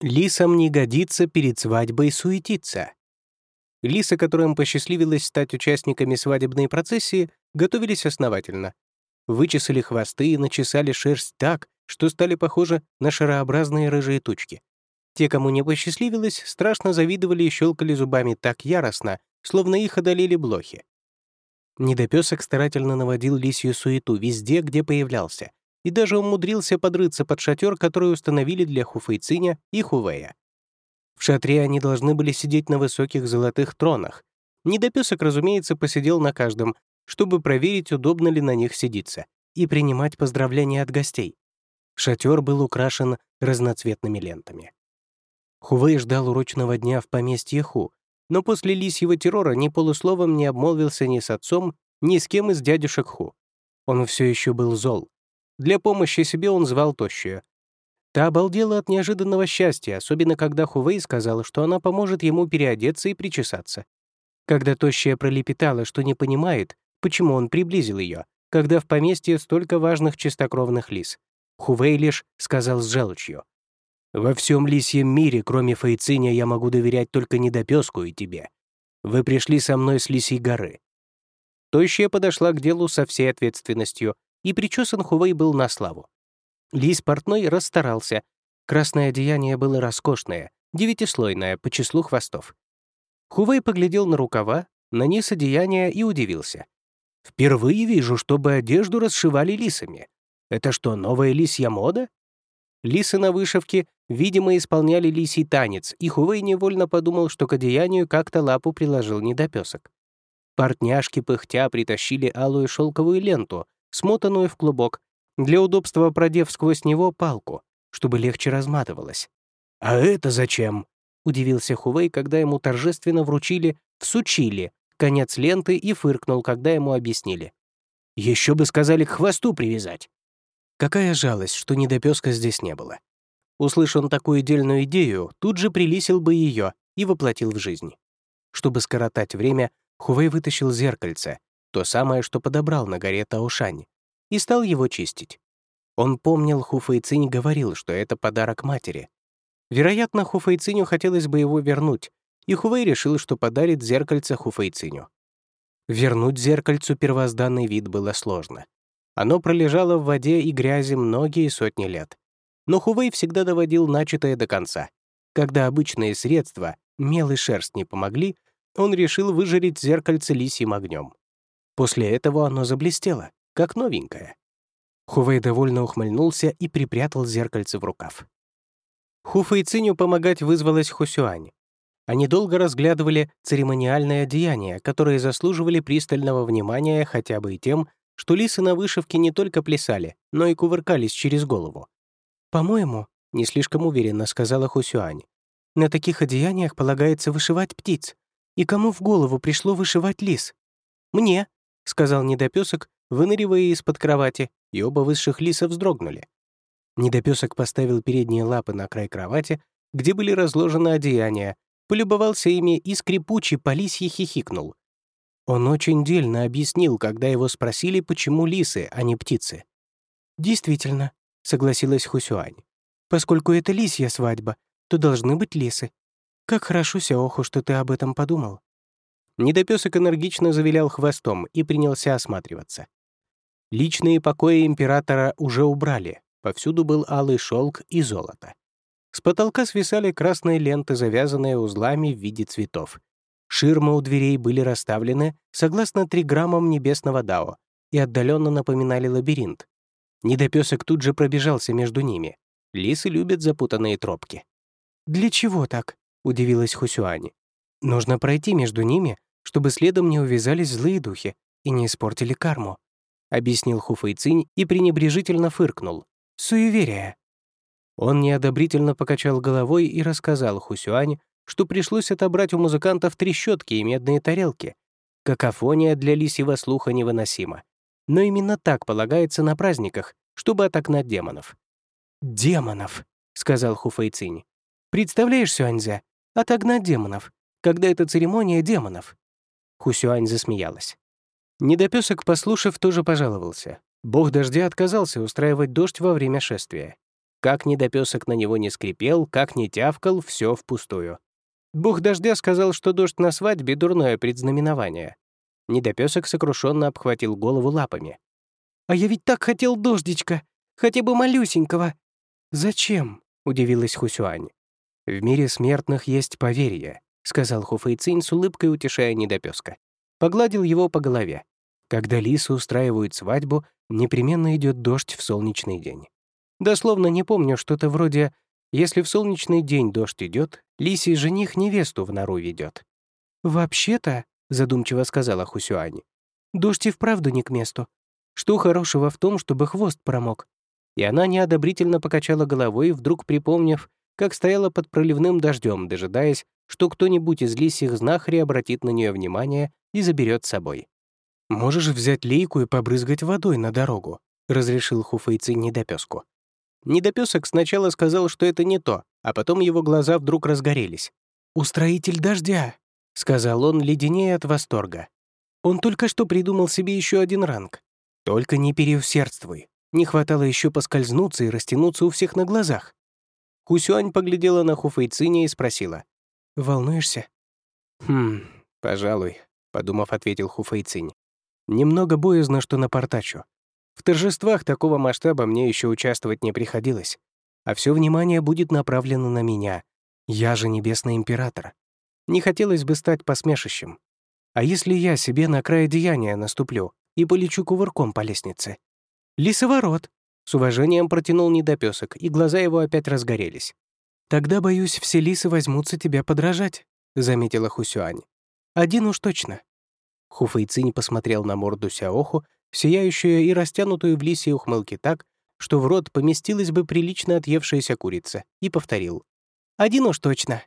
Лисам не годится перед свадьбой суетиться. Лисы, которым посчастливилось стать участниками свадебной процессии, готовились основательно. Вычесали хвосты и начесали шерсть так, что стали похожи на шарообразные рыжие тучки. Те, кому не посчастливилось, страшно завидовали и щелкали зубами так яростно, словно их одолели блохи. Недопесок старательно наводил лисью суету везде, где появлялся, и даже умудрился подрыться под шатер, который установили для Хуфейциня и Хувея. В шатре они должны были сидеть на высоких золотых тронах. Недопесок, разумеется, посидел на каждом, чтобы проверить, удобно ли на них сидиться, и принимать поздравления от гостей. Шатер был украшен разноцветными лентами. Хувей ждал урочного дня в поместье Ху, но после лисьего террора ни полусловом не обмолвился ни с отцом, ни с кем из дядюшек Ху. Он все еще был зол. Для помощи себе он звал Тощую. Та обалдела от неожиданного счастья, особенно когда Хувей сказала, что она поможет ему переодеться и причесаться. Когда Тощая пролепетала, что не понимает, почему он приблизил ее, когда в поместье столько важных чистокровных лис. Хувей лишь сказал с желчью. «Во всем лисьем мире, кроме Фейциня, я могу доверять только недопеску и тебе. Вы пришли со мной с Лисьей горы». Тощая подошла к делу со всей ответственностью, и причесан Хувей был на славу. Лис портной расстарался. Красное одеяние было роскошное, девятислойное, по числу хвостов. Хувей поглядел на рукава, на низ одеяния и удивился. «Впервые вижу, чтобы одежду расшивали лисами. Это что, новая лисья мода?» Лисы на вышивке, видимо, исполняли лисий танец, и Хувей невольно подумал, что к одеянию как-то лапу приложил недопесок. Портняшки пыхтя притащили алую шелковую ленту, смотанную в клубок, для удобства продев сквозь него палку, чтобы легче разматывалась. «А это зачем?» — удивился Хувей, когда ему торжественно вручили, всучили конец ленты и фыркнул, когда ему объяснили. «Еще бы сказали к хвосту привязать». Какая жалость, что недопеска здесь не было. Услышал он такую дельную идею, тут же прилисил бы ее и воплотил в жизнь. Чтобы скоротать время, Хувей вытащил зеркальце, то самое, что подобрал на горе Таушань, и стал его чистить. Он помнил, Хуфэйцинь говорил, что это подарок матери. Вероятно, Хуфэйциню хотелось бы его вернуть, и Хувей решил, что подарит зеркальце Хуфэйциню. Вернуть зеркальцу первозданный вид было сложно. Оно пролежало в воде и грязи многие сотни лет. Но Хувей всегда доводил начатое до конца. Когда обычные средства, мел и шерсть не помогли, он решил выжарить зеркальце лисьим огнем. После этого оно заблестело, как новенькое. Хувей довольно ухмыльнулся и припрятал зеркальце в рукав. Хуфа и Циню помогать вызвалась Хусюань. Они долго разглядывали церемониальные одеяния, которые заслуживали пристального внимания хотя бы и тем, что лисы на вышивке не только плясали, но и кувыркались через голову. «По-моему», — не слишком уверенно сказала Хусюань, «на таких одеяниях полагается вышивать птиц. И кому в голову пришло вышивать лис? Мне, — сказал недопесок, выныривая из-под кровати, и оба высших лиса вздрогнули. Недопесок поставил передние лапы на край кровати, где были разложены одеяния, полюбовался ими и скрипучий по лисье хихикнул. Он очень дельно объяснил, когда его спросили, почему лисы, а не птицы. «Действительно», — согласилась Хусюань. «Поскольку это лисья свадьба, то должны быть лисы. Как хорошо, Сяоху, что ты об этом подумал». Недопесок энергично завилял хвостом и принялся осматриваться. Личные покои императора уже убрали, повсюду был алый шелк и золото. С потолка свисали красные ленты, завязанные узлами в виде цветов. Ширмы у дверей были расставлены согласно триграммам небесного дао и отдаленно напоминали лабиринт. Недопесок тут же пробежался между ними. Лисы любят запутанные тропки. «Для чего так?» — удивилась Хусюани. «Нужно пройти между ними, чтобы следом не увязались злые духи и не испортили карму», — объяснил Хуфэйцинь и пренебрежительно фыркнул. «Суеверие». Он неодобрительно покачал головой и рассказал Хусюань, что пришлось отобрать у музыкантов трещотки и медные тарелки. Какофония для лисьего слуха невыносима. Но именно так полагается на праздниках, чтобы отогнать демонов. «Демонов», — сказал Хуфэйцинь. «Представляешь, Сюаньзя, отогнать демонов, когда это церемония демонов. Хусюань засмеялась. Недопесок, послушав, тоже пожаловался. Бог дождя отказался устраивать дождь во время шествия. Как недопесок на него не скрипел, как не тявкал, все впустую. Бог дождя сказал, что дождь на свадьбе — дурное предзнаменование. Недопесок сокрушенно обхватил голову лапами. «А я ведь так хотел дождичка, хотя бы малюсенького». «Зачем?» — удивилась Хусюань. «В мире смертных есть поверье», — сказал Хуфэйцинь с улыбкой, утешая недопеска. Погладил его по голове. Когда лисы устраивают свадьбу, непременно идет дождь в солнечный день. Дословно не помню что-то вроде «Если в солнечный день дождь идет, лисий жених невесту в нору ведет». «Вообще-то», — задумчиво сказала Хусюань, «дождь и вправду не к месту. Что хорошего в том, чтобы хвост промок?» И она неодобрительно покачала головой, вдруг припомнив, как стояла под проливным дождем, дожидаясь, что кто-нибудь из лисьих знахарей обратит на нее внимание и заберет с собой. «Можешь взять лейку и побрызгать водой на дорогу», — разрешил Хуфейци недопеску. Недопесок сначала сказал, что это не то, а потом его глаза вдруг разгорелись. «Устроитель дождя», — сказал он, леденее от восторга. Он только что придумал себе еще один ранг. Только не переусердствуй. Не хватало еще поскользнуться и растянуться у всех на глазах. Хусюань поглядела на Хуфэйциня и спросила. «Волнуешься?» «Хм, пожалуй», — подумав, ответил Хуфэйцинь. «Немного боязно, что напортачу. В торжествах такого масштаба мне еще участвовать не приходилось. А все внимание будет направлено на меня. Я же небесный император. Не хотелось бы стать посмешищем. А если я себе на край деяния наступлю и полечу кувырком по лестнице? Лисоворот! С уважением протянул недопесок, и глаза его опять разгорелись. «Тогда, боюсь, все лисы возьмутся тебя подражать», — заметила Хусюань. «Один уж точно». Хуфэйцинь посмотрел на морду Сяоху сияющую и растянутую в лисьей ухмылке так, что в рот поместилась бы прилично отъевшаяся курица, и повторил. «Один уж точно.